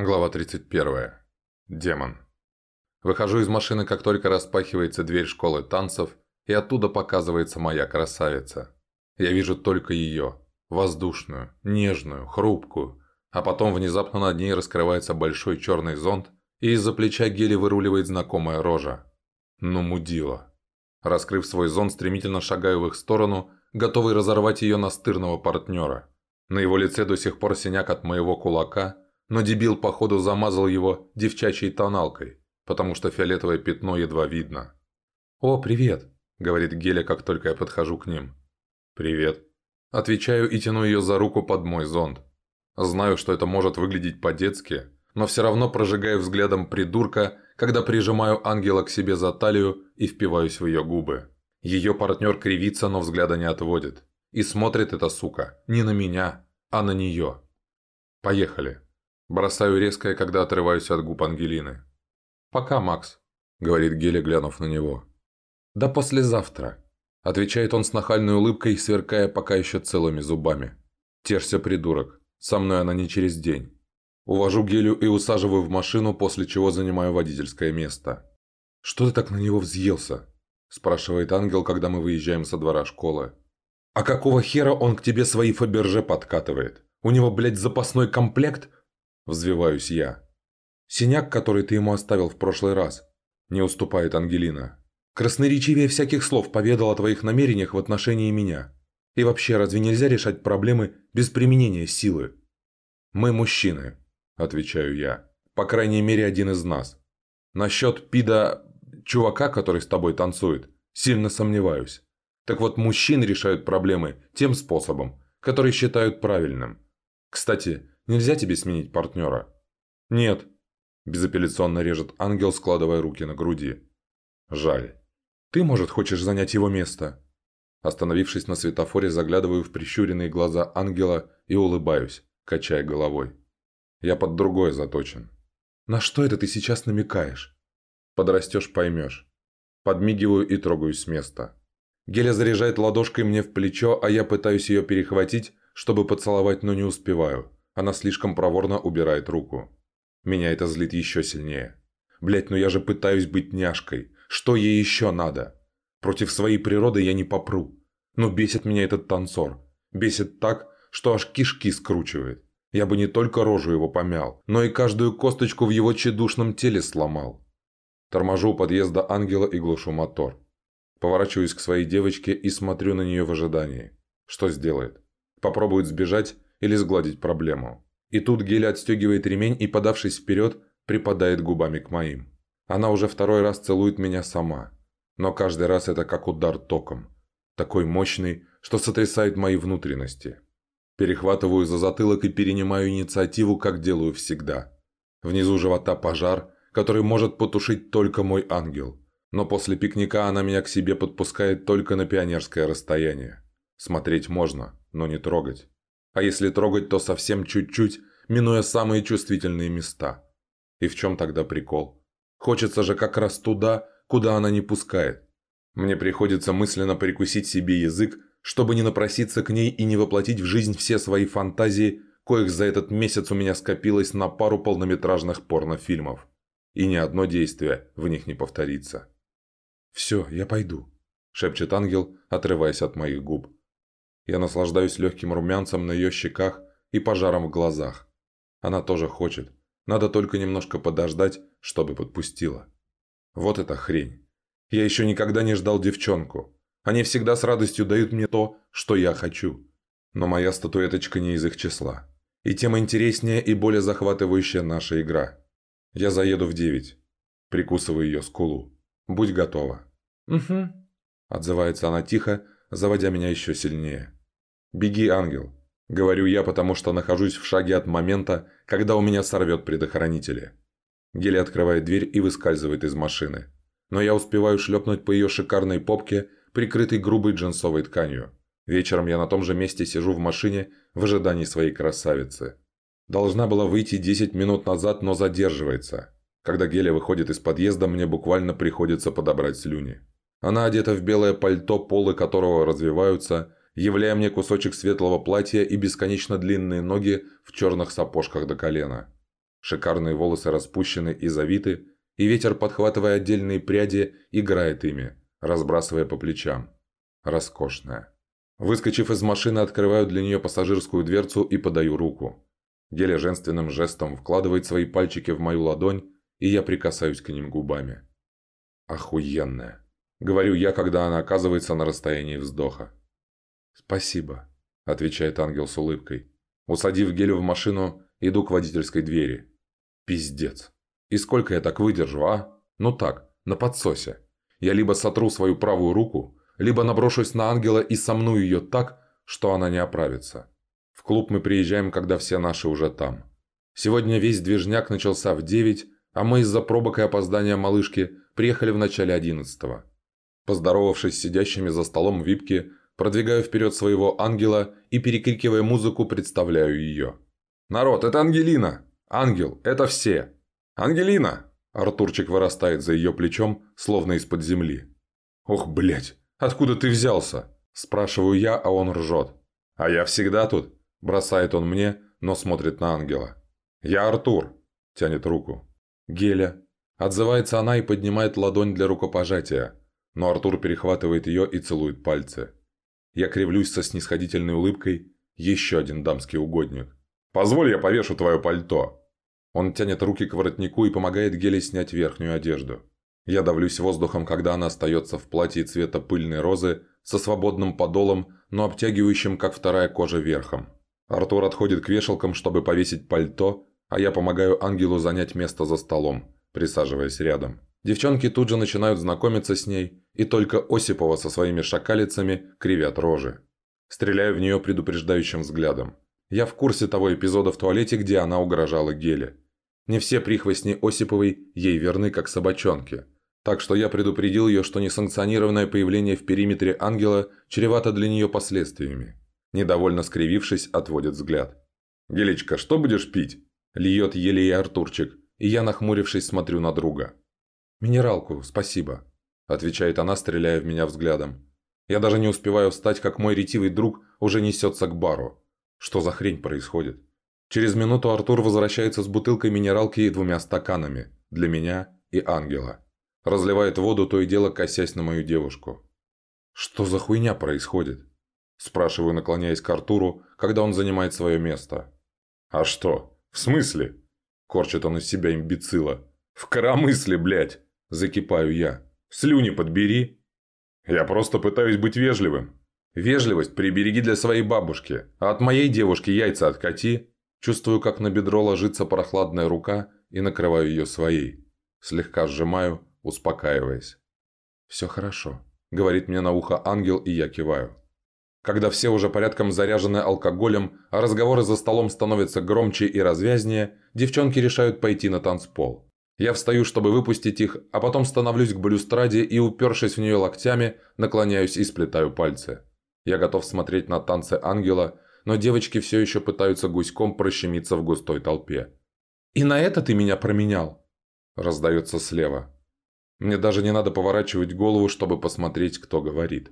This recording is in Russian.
Глава 31. Демон. Выхожу из машины, как только распахивается дверь школы танцев, и оттуда показывается моя красавица. Я вижу только ее, воздушную, нежную, хрупкую, а потом внезапно над ней раскрывается большой черный зонт, и из-за плеча Гели выруливает знакомая рожа. Ну, мудила. Раскрыв свой зонт, стремительно шагаю в их сторону, готовый разорвать ее настырного партнера. На его лице до сих пор синяк от моего кулака – но дебил, походу, замазал его девчачьей тоналкой, потому что фиолетовое пятно едва видно. «О, привет!» – говорит Геля, как только я подхожу к ним. «Привет!» Отвечаю и тяну ее за руку под мой зонт. Знаю, что это может выглядеть по-детски, но все равно прожигаю взглядом придурка, когда прижимаю ангела к себе за талию и впиваюсь в ее губы. Ее партнер кривится, но взгляда не отводит. И смотрит эта сука не на меня, а на нее. Поехали. Бросаю резкое, когда отрываюсь от губ Ангелины. «Пока, Макс», — говорит Геля, глянув на него. «Да послезавтра», — отвечает он с нахальной улыбкой, сверкая пока еще целыми зубами. «Тешься, придурок. Со мной она не через день». Увожу Гелю и усаживаю в машину, после чего занимаю водительское место. «Что ты так на него взъелся?» – спрашивает ангел, когда мы выезжаем со двора школы. «А какого хера он к тебе свои Фаберже подкатывает? У него, блядь, запасной комплект, Взвиваюсь я. «Синяк, который ты ему оставил в прошлый раз», – не уступает Ангелина. «Красноречивее всяких слов поведал о твоих намерениях в отношении меня. И вообще, разве нельзя решать проблемы без применения силы?» «Мы мужчины», – отвечаю я. «По крайней мере, один из нас. Насчет пида... чувака, который с тобой танцует, сильно сомневаюсь. Так вот, мужчины решают проблемы тем способом, который считают правильным. Кстати, Нельзя тебе сменить партнера?» «Нет», – безапелляционно режет ангел, складывая руки на груди. «Жаль. Ты, может, хочешь занять его место?» Остановившись на светофоре, заглядываю в прищуренные глаза ангела и улыбаюсь, качая головой. Я под другое заточен. «На что это ты сейчас намекаешь?» «Подрастешь – поймешь». Подмигиваю и трогаюсь с места. Геля заряжает ладошкой мне в плечо, а я пытаюсь ее перехватить, чтобы поцеловать, но не успеваю. Она слишком проворно убирает руку. Меня это злит еще сильнее. Блять, ну я же пытаюсь быть няшкой. Что ей еще надо? Против своей природы я не попру. Но бесит меня этот танцор. Бесит так, что аж кишки скручивает. Я бы не только рожу его помял, но и каждую косточку в его чедушном теле сломал. Торможу у подъезда ангела и глушу мотор. Поворачиваюсь к своей девочке и смотрю на нее в ожидании. Что сделает? Попробует сбежать или сгладить проблему. И тут Геля отстегивает ремень и, подавшись вперед, припадает губами к моим. Она уже второй раз целует меня сама. Но каждый раз это как удар током. Такой мощный, что сотрясает мои внутренности. Перехватываю за затылок и перенимаю инициативу, как делаю всегда. Внизу живота пожар, который может потушить только мой ангел. Но после пикника она меня к себе подпускает только на пионерское расстояние. Смотреть можно, но не трогать. А если трогать, то совсем чуть-чуть, минуя самые чувствительные места. И в чем тогда прикол? Хочется же как раз туда, куда она не пускает. Мне приходится мысленно прикусить себе язык, чтобы не напроситься к ней и не воплотить в жизнь все свои фантазии, коих за этот месяц у меня скопилось на пару полнометражных порнофильмов. И ни одно действие в них не повторится. «Все, я пойду», – шепчет ангел, отрываясь от моих губ. Я наслаждаюсь легким румянцем на ее щеках и пожаром в глазах. Она тоже хочет. Надо только немножко подождать, чтобы подпустила. Вот эта хрень. Я еще никогда не ждал девчонку. Они всегда с радостью дают мне то, что я хочу. Но моя статуэточка не из их числа. И тем интереснее и более захватывающая наша игра. Я заеду в девять. Прикусываю ее скулу. Будь готова. «Угу», – отзывается она тихо, заводя меня еще сильнее. «Беги, ангел!» – говорю я, потому что нахожусь в шаге от момента, когда у меня сорвет предохранители. Гели открывает дверь и выскальзывает из машины. Но я успеваю шлепнуть по ее шикарной попке, прикрытой грубой джинсовой тканью. Вечером я на том же месте сижу в машине в ожидании своей красавицы. Должна была выйти 10 минут назад, но задерживается. Когда Геля выходит из подъезда, мне буквально приходится подобрать слюни. Она одета в белое пальто, полы которого развиваются, являя мне кусочек светлого платья и бесконечно длинные ноги в черных сапожках до колена. Шикарные волосы распущены и завиты, и ветер, подхватывая отдельные пряди, играет ими, разбрасывая по плечам. Роскошная. Выскочив из машины, открываю для нее пассажирскую дверцу и подаю руку. Геля женственным жестом вкладывает свои пальчики в мою ладонь, и я прикасаюсь к ним губами. Охуенная. Говорю я, когда она оказывается на расстоянии вздоха. «Спасибо», – отвечает ангел с улыбкой. Усадив Гелю в машину, иду к водительской двери. Пиздец. И сколько я так выдержу, а? Ну так, на подсосе. Я либо сотру свою правую руку, либо наброшусь на ангела и сомну ее так, что она не оправится. В клуб мы приезжаем, когда все наши уже там. Сегодня весь движняк начался в 9, а мы из-за пробок и опоздания малышки приехали в начале 11 -го. Поздоровавшись с сидящими за столом випки, продвигаю вперед своего ангела и, перекрикивая музыку, представляю ее. «Народ, это Ангелина! Ангел, это все! Ангелина!» Артурчик вырастает за ее плечом, словно из-под земли. «Ох, блядь! Откуда ты взялся?» Спрашиваю я, а он ржет. «А я всегда тут», – бросает он мне, но смотрит на ангела. «Я Артур», – тянет руку. «Геля». Отзывается она и поднимает ладонь для рукопожатия, но Артур перехватывает ее и целует пальцы. Я кривлюсь со снисходительной улыбкой. Еще один дамский угодник. «Позволь, я повешу твое пальто». Он тянет руки к воротнику и помогает Геле снять верхнюю одежду. Я давлюсь воздухом, когда она остается в платье цвета пыльной розы со свободным подолом, но обтягивающим, как вторая кожа, верхом. Артур отходит к вешалкам, чтобы повесить пальто, а я помогаю ангелу занять место за столом, присаживаясь рядом. Девчонки тут же начинают знакомиться с ней, и только Осипова со своими шакалицами кривят рожи. Стреляю в нее предупреждающим взглядом. Я в курсе того эпизода в туалете, где она угрожала Геле. Не все прихвостни Осиповой ей верны, как собачонки – так что я предупредил ее, что несанкционированное появление в периметре ангела чревато для нее последствиями. Недовольно скривившись, отводит взгляд. «Гелечка, что будешь пить?» Льет еле и Артурчик, и я, нахмурившись, смотрю на друга. «Минералку, спасибо», – отвечает она, стреляя в меня взглядом. Я даже не успеваю встать, как мой ретивый друг уже несется к бару. Что за хрень происходит? Через минуту Артур возвращается с бутылкой минералки и двумя стаканами. Для меня и ангела. Разливает воду, то и дело косясь на мою девушку. «Что за хуйня происходит?» Спрашиваю, наклоняясь к Артуру, когда он занимает свое место. «А что? В смысле?» Корчит он из себя имбецила. «В коромысле, блядь!» Закипаю я. «Слюни подбери!» «Я просто пытаюсь быть вежливым». «Вежливость прибереги для своей бабушки, а от моей девушки яйца откати». Чувствую, как на бедро ложится прохладная рука и накрываю ее своей. Слегка сжимаю, успокаиваясь. «Все хорошо», – говорит мне на ухо ангел, и я киваю. Когда все уже порядком заряжены алкоголем, а разговоры за столом становятся громче и развязнее, девчонки решают пойти на танцпол. Я встаю, чтобы выпустить их, а потом становлюсь к балюстраде и, упершись в нее локтями, наклоняюсь и сплетаю пальцы. Я готов смотреть на танцы ангела, но девочки все еще пытаются гуськом прощемиться в густой толпе. «И на это ты меня променял?» – раздается слева. Мне даже не надо поворачивать голову, чтобы посмотреть, кто говорит.